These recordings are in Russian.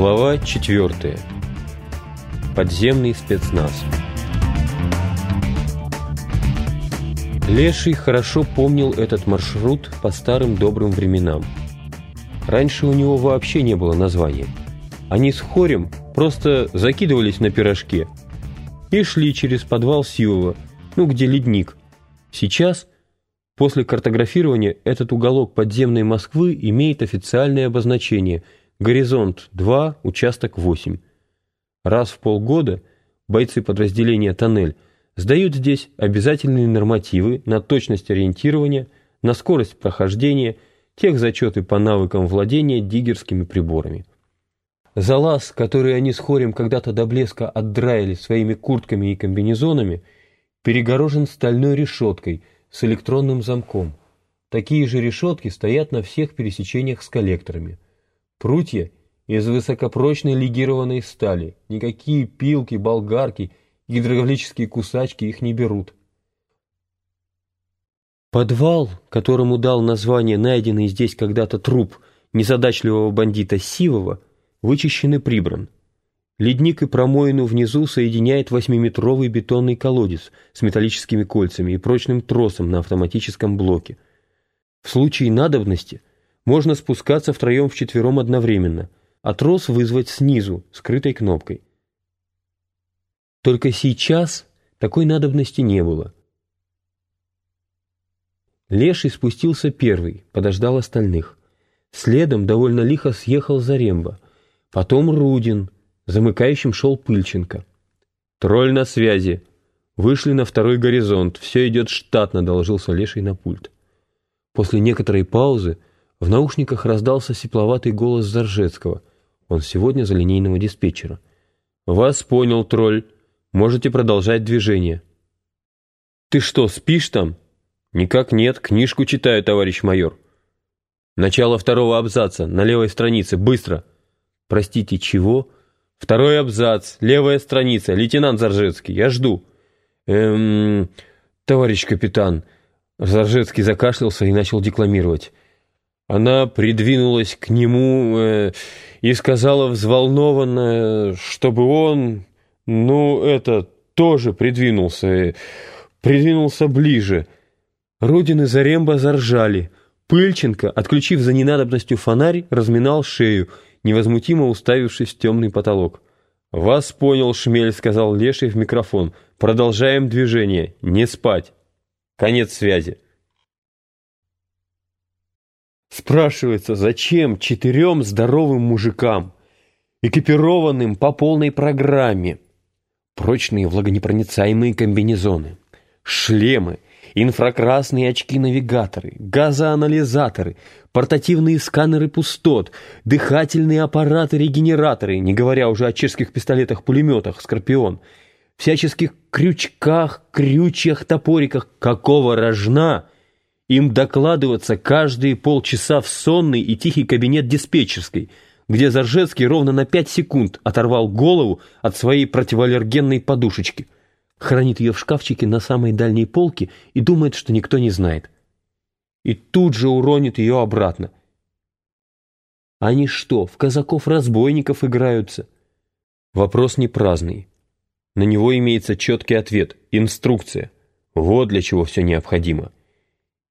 Глава 4. Подземный спецназ. Леший хорошо помнил этот маршрут по старым добрым временам. Раньше у него вообще не было названия. Они с Хорем просто закидывались на пирожке и шли через подвал Сивова, ну где ледник. Сейчас, после картографирования, этот уголок подземной Москвы имеет официальное обозначение – Горизонт 2, участок 8. Раз в полгода бойцы подразделения «Тоннель» сдают здесь обязательные нормативы на точность ориентирования, на скорость прохождения, тех зачеты по навыкам владения диггерскими приборами. Залаз, который они с Хорем когда-то до блеска отдраили своими куртками и комбинезонами, перегорожен стальной решеткой с электронным замком. Такие же решетки стоят на всех пересечениях с коллекторами – Прутья из высокопрочной легированной стали. Никакие пилки, болгарки, гидравлические кусачки их не берут. Подвал, которому дал название найденный здесь когда-то труп незадачливого бандита Сивова, вычищен и прибран. Ледник и промоину внизу соединяет восьмиметровый бетонный колодец с металлическими кольцами и прочным тросом на автоматическом блоке. В случае надобности – можно спускаться втроем-вчетвером одновременно, а трос вызвать снизу, скрытой кнопкой. Только сейчас такой надобности не было. Леший спустился первый, подождал остальных. Следом довольно лихо съехал Заремба. Потом Рудин, замыкающим шел Пыльченко. «Тролль на связи. Вышли на второй горизонт. Все идет штатно», — доложился Леший на пульт. После некоторой паузы в наушниках раздался сепловатый голос Заржецкого. Он сегодня за линейного диспетчера. «Вас понял, тролль. Можете продолжать движение». «Ты что, спишь там?» «Никак нет. Книжку читаю, товарищ майор». «Начало второго абзаца. На левой странице. Быстро». «Простите, чего?» «Второй абзац. Левая страница. Лейтенант Заржецкий. Я жду». «Эм... Товарищ капитан...» Заржецкий закашлялся и начал декламировать. Она придвинулась к нему э, и сказала взволнованно, чтобы он, ну, это, тоже придвинулся, э, придвинулся ближе. Рудин и Заремба заржали. Пыльченко, отключив за ненадобностью фонарь, разминал шею, невозмутимо уставившись в темный потолок. «Вас понял, Шмель», — сказал Леший в микрофон. «Продолжаем движение. Не спать. Конец связи». Спрашивается, зачем четырем здоровым мужикам, экипированным по полной программе, прочные влагонепроницаемые комбинезоны, шлемы, инфракрасные очки-навигаторы, газоанализаторы, портативные сканеры пустот, дыхательные аппараты-регенераторы, не говоря уже о чешских пистолетах-пулеметах «Скорпион», всяческих крючках, крючьях, топориках, какого рожна – им докладываться каждые полчаса в сонный и тихий кабинет диспетчерской, где Заржецкий ровно на пять секунд оторвал голову от своей противоаллергенной подушечки, хранит ее в шкафчике на самой дальней полке и думает, что никто не знает. И тут же уронит ее обратно. Они что, в казаков-разбойников играются? Вопрос не праздный. На него имеется четкий ответ, инструкция. Вот для чего все необходимо.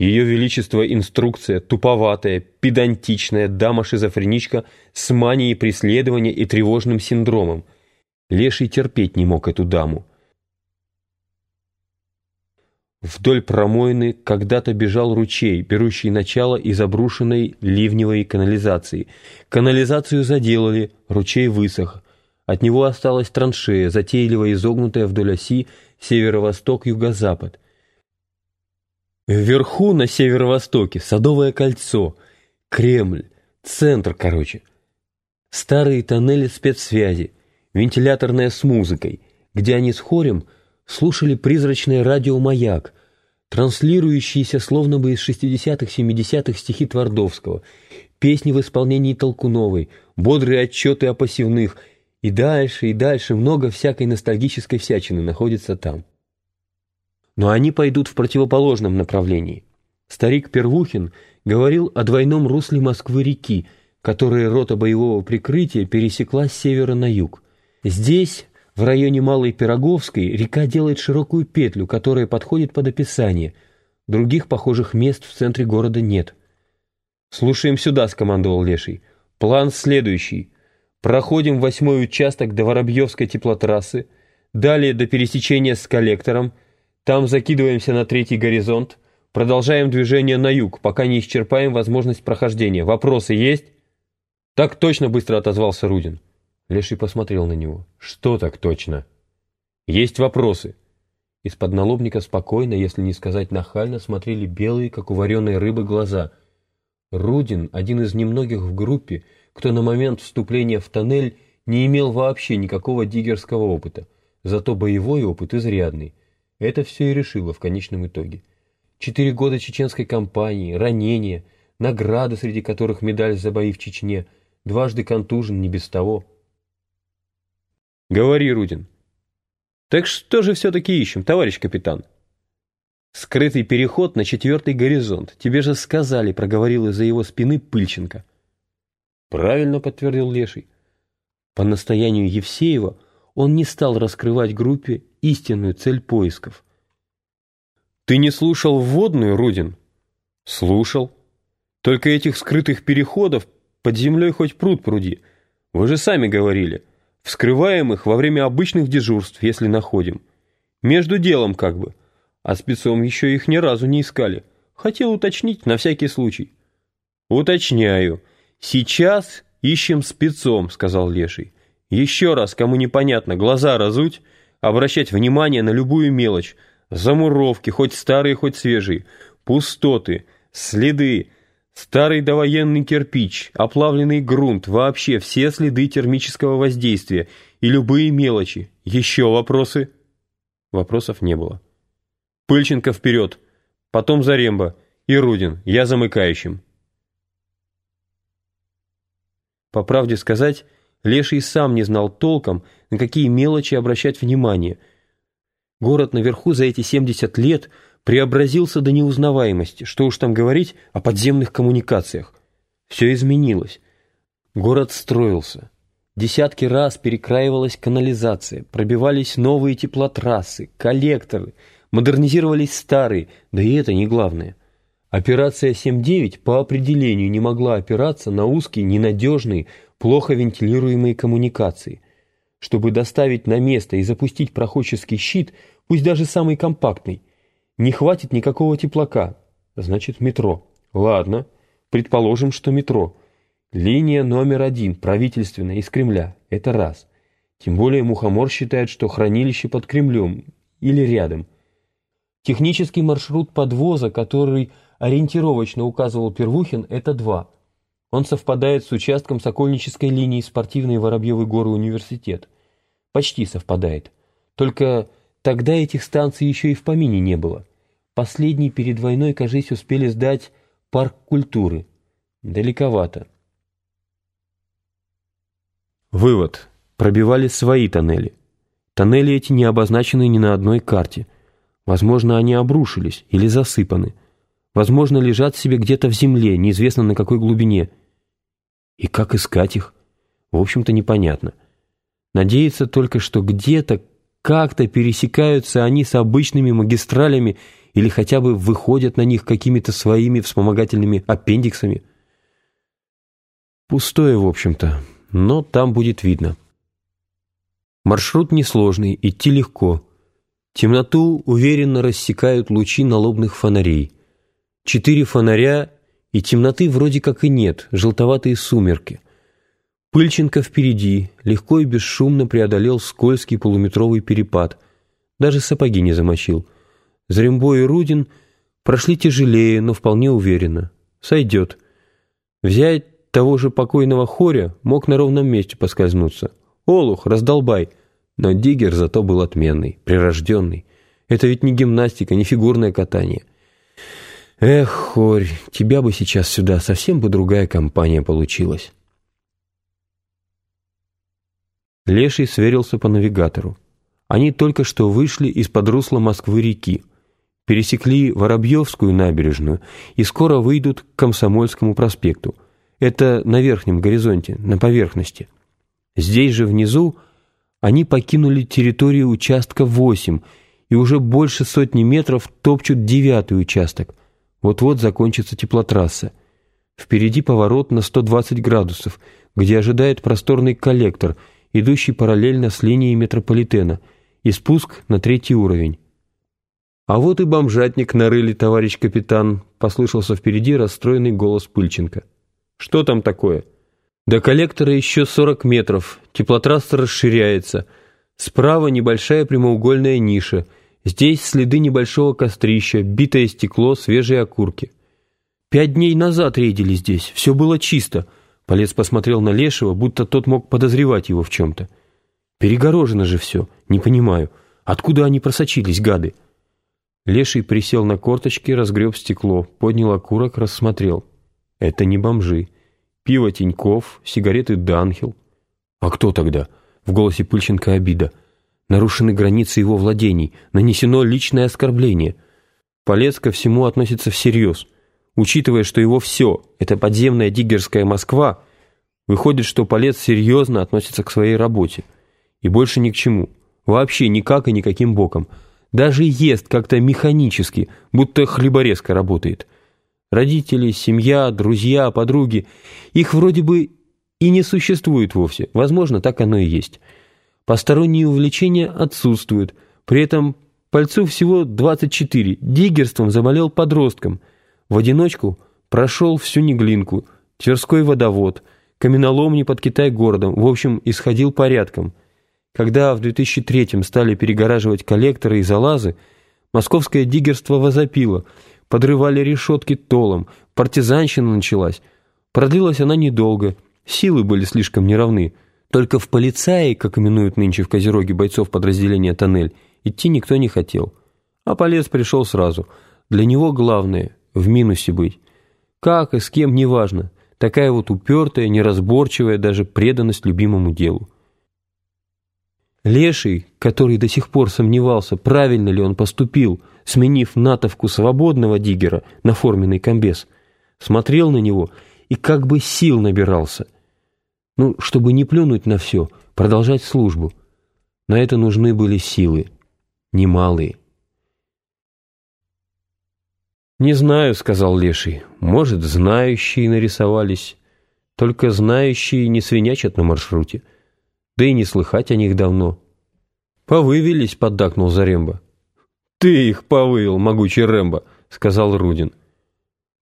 Ее Величество инструкция, туповатая, педантичная дама-шизофреничка с манией преследования и тревожным синдромом. Леший терпеть не мог эту даму. Вдоль промоины когда-то бежал ручей, берущий начало из обрушенной ливневой канализации. Канализацию заделали, ручей высох. От него осталась траншея, затейливо изогнутая вдоль оси северо-восток-юго-запад. Вверху, на северо-востоке, Садовое кольцо, Кремль, центр, короче. Старые тоннели спецсвязи, вентиляторная с музыкой, где они с хорем слушали призрачный радиомаяк, транслирующийся словно бы из 60-70-х стихи Твардовского, песни в исполнении Толкуновой, бодрые отчеты о посевных, и дальше, и дальше много всякой ностальгической всячины находится там. Но они пойдут в противоположном направлении. Старик Первухин говорил о двойном русле Москвы-реки, которая рота боевого прикрытия пересекла с севера на юг. Здесь, в районе Малой Пироговской, река делает широкую петлю, которая подходит под описание. Других похожих мест в центре города нет. «Слушаем сюда», — скомандовал Леший. «План следующий. Проходим восьмой участок до Воробьевской теплотрассы, далее до пересечения с коллектором, там закидываемся на третий горизонт, продолжаем движение на юг, пока не исчерпаем возможность прохождения. Вопросы есть?» «Так точно», — быстро отозвался Рудин. Леший посмотрел на него. «Что так точно?» «Есть вопросы». Из-под налобника спокойно, если не сказать нахально, смотрели белые, как у вареной рыбы, глаза. Рудин, один из немногих в группе, кто на момент вступления в тоннель не имел вообще никакого диггерского опыта, зато боевой опыт изрядный. Это все и решило в конечном итоге. Четыре года чеченской кампании, ранения, награды, среди которых медаль за бои в Чечне, дважды контужен, не без того. «Говори, Рудин». «Так что же все-таки ищем, товарищ капитан?» «Скрытый переход на четвертый горизонт. Тебе же сказали», — проговорил из-за его спины Пыльченко. «Правильно», — подтвердил Леший. По настоянию Евсеева он не стал раскрывать группе истинную цель поисков. «Ты не слушал вводную, Рудин?» «Слушал. Только этих скрытых переходов под землей хоть пруд пруди. Вы же сами говорили. Вскрываем их во время обычных дежурств, если находим. Между делом как бы. А спецом еще их ни разу не искали. Хотел уточнить на всякий случай». «Уточняю. Сейчас ищем спецом», — сказал Леший. «Еще раз, кому непонятно, глаза разуть, обращать внимание на любую мелочь. Замуровки, хоть старые, хоть свежие, пустоты, следы, старый довоенный кирпич, оплавленный грунт, вообще все следы термического воздействия и любые мелочи. Еще вопросы?» Вопросов не было. «Пыльченко вперед, потом Заремба и Рудин, я замыкающим». По правде сказать, Леший сам не знал толком, на какие мелочи обращать внимание. Город наверху за эти 70 лет преобразился до неузнаваемости, что уж там говорить о подземных коммуникациях. Все изменилось. Город строился. Десятки раз перекраивалась канализация, пробивались новые теплотрассы, коллекторы, модернизировались старые, да и это не главное. Операция 7.9 по определению не могла опираться на узкие, ненадежные, плохо вентилируемые коммуникации. Чтобы доставить на место и запустить проходческий щит, пусть даже самый компактный, не хватит никакого теплака. Значит, метро. Ладно, предположим, что метро. Линия номер один, правительственная, из Кремля. Это раз. Тем более Мухомор считает, что хранилище под Кремлем или рядом. Технический маршрут подвоза, который ориентировочно указывал Первухин, это два. Он совпадает с участком Сокольнической линии спортивной Воробьевой горы университет. Почти совпадает. Только тогда этих станций еще и в помине не было. Последний перед войной, кажись, успели сдать парк культуры. Далековато. Вывод. Пробивали свои тоннели. Тоннели эти не обозначены ни на одной карте. Возможно, они обрушились или засыпаны возможно, лежат себе где-то в земле, неизвестно на какой глубине. И как искать их? В общем-то, непонятно. Надеяться только, что где-то, как-то пересекаются они с обычными магистралями или хотя бы выходят на них какими-то своими вспомогательными аппендиксами. Пустое, в общем-то, но там будет видно. Маршрут несложный, идти легко. Темноту уверенно рассекают лучи налобных фонарей – Четыре фонаря, и темноты вроде как и нет, желтоватые сумерки. Пыльченко впереди, легко и бесшумно преодолел скользкий полуметровый перепад. Даже сапоги не замочил. Зрембо и Рудин прошли тяжелее, но вполне уверенно. Сойдет. Взять того же покойного хоря мог на ровном месте поскользнуться. Олух, раздолбай. Но Диггер зато был отменный, прирожденный. Это ведь не гимнастика, не фигурное катание. Эх, Хорь, тебя бы сейчас сюда совсем бы другая компания получилась. Леший сверился по навигатору. Они только что вышли из-под русла Москвы-реки, пересекли Воробьевскую набережную и скоро выйдут к Комсомольскому проспекту. Это на верхнем горизонте, на поверхности. Здесь же внизу они покинули территорию участка 8 и уже больше сотни метров топчут девятый участок. Вот-вот закончится теплотрасса. Впереди поворот на 120 градусов, где ожидает просторный коллектор, идущий параллельно с линией метрополитена, и спуск на третий уровень. «А вот и бомжатник нарыли, товарищ капитан», — послышался впереди расстроенный голос Пыльченко. «Что там такое?» «До коллектора еще 40 метров, теплотрасса расширяется. Справа небольшая прямоугольная ниша. Здесь следы небольшого кострища, битое стекло, свежие окурки». «Пять дней назад рейдили здесь, все было чисто», — Полец посмотрел на Лешего, будто тот мог подозревать его в чем-то. «Перегорожено же все, не понимаю. Откуда они просочились, гады?» Леший присел на корточки, разгреб стекло, поднял окурок, рассмотрел. Это не бомжи. Пиво Тиньков, сигареты Данхил. А кто тогда? В голосе Пыльченко обида. Нарушены границы его владений, нанесено личное оскорбление. Полец ко всему относится всерьез. Учитывая, что его все — это подземная диггерская Москва, выходит, что Полец серьезно относится к своей работе. И больше ни к чему. Вообще никак и никаким боком — даже ест как-то механически, будто хлеборезка работает. Родители, семья, друзья, подруги, их вроде бы и не существует вовсе. Возможно, так оно и есть. Посторонние увлечения отсутствуют. При этом Пальцу всего 24, диггерством заболел подростком. В одиночку прошел всю Неглинку, Тверской водовод, каменоломни под Китай-городом, в общем, исходил порядком – когда в 2003-м стали перегораживать коллекторы и залазы, московское диггерство возопило, подрывали решетки толом, партизанщина началась. Продлилась она недолго, силы были слишком неравны. Только в полицаи, как именуют нынче в Козероге бойцов подразделения «Тоннель», идти никто не хотел. А полез пришел сразу. Для него главное — в минусе быть. Как и с кем, неважно. Такая вот упертая, неразборчивая даже преданность любимому делу. Леший, который до сих пор сомневался, правильно ли он поступил, сменив натовку свободного диггера на форменный комбез, смотрел на него и как бы сил набирался. Ну, чтобы не плюнуть на все, продолжать службу. На это нужны были силы, немалые. «Не знаю», — сказал Леший. «Может, знающие нарисовались. Только знающие не свинячат на маршруте» да и не слыхать о них давно. «Повывелись», — поддакнул Заремба. «Ты их повывел, могучий Рэмбо», — сказал Рудин.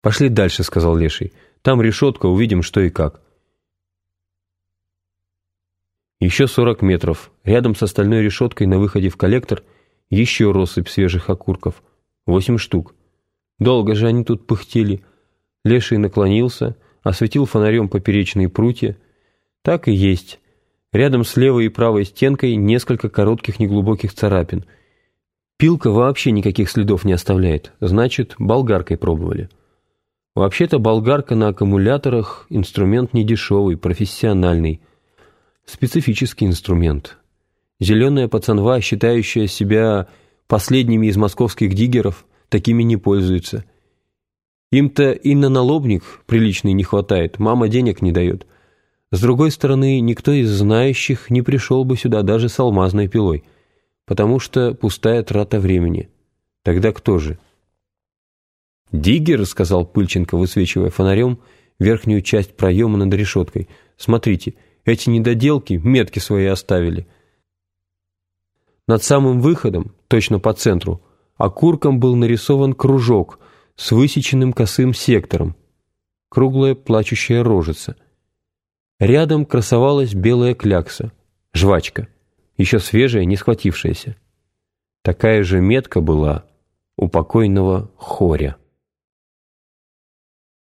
«Пошли дальше», — сказал Леший. «Там решетка, увидим, что и как». Еще сорок метров. Рядом с остальной решеткой на выходе в коллектор еще россыпь свежих окурков. Восемь штук. Долго же они тут пыхтели. Леший наклонился, осветил фонарем поперечные прутья. Так и есть. Рядом с левой и правой стенкой несколько коротких неглубоких царапин. Пилка вообще никаких следов не оставляет, значит, болгаркой пробовали. Вообще-то болгарка на аккумуляторах – инструмент недешевый, профессиональный. Специфический инструмент. Зеленая пацанва, считающая себя последними из московских диггеров, такими не пользуется. Им-то и на налобник приличный не хватает, мама денег не дает – с другой стороны, никто из знающих не пришел бы сюда даже с алмазной пилой, потому что пустая трата времени. Тогда кто же? «Диггер», — сказал Пыльченко, высвечивая фонарем верхнюю часть проема над решеткой. «Смотрите, эти недоделки метки свои оставили». Над самым выходом, точно по центру, окурком был нарисован кружок с высеченным косым сектором. Круглая плачущая рожица — Рядом красовалась белая клякса, жвачка, еще свежая, не схватившаяся. Такая же метка была у покойного хоря.